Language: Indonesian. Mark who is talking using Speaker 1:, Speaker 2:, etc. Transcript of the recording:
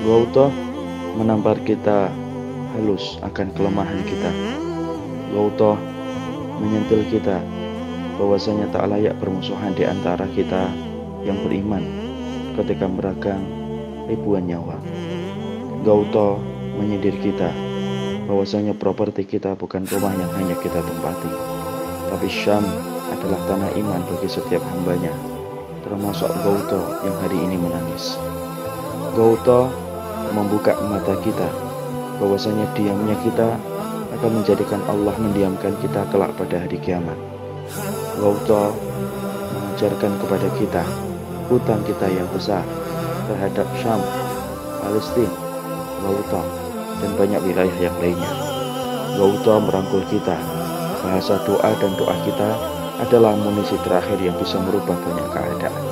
Speaker 1: Gauta menampar kita halus akan kelemahan kita. Gauta menyentil kita bahwasanya tak layak permusuhan di antara kita yang beriman ketika meragang ribuan nyawa. Gauta menyindir kita bahwasanya properti kita bukan rumah yang hanya kita tempati, tapi Syam adalah tanah iman bagi setiap hambanya, termasuk Gauta yang hari ini menangis. Gauta membuka mata kita bahwasanya diamnya kita akan menjadikan Allah mendiamkan kita kelak pada hari kiamat. Gauta mengajarkan kepada kita hutang kita yang besar terhadap Syam, Palestina, Gauta, dan banyak wilayah yang lainnya. Gauta merangkul kita. Bahasa doa dan doa kita adalah amunisi terakhir yang bisa merubah banyak keadaan.